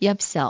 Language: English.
Yep, sell.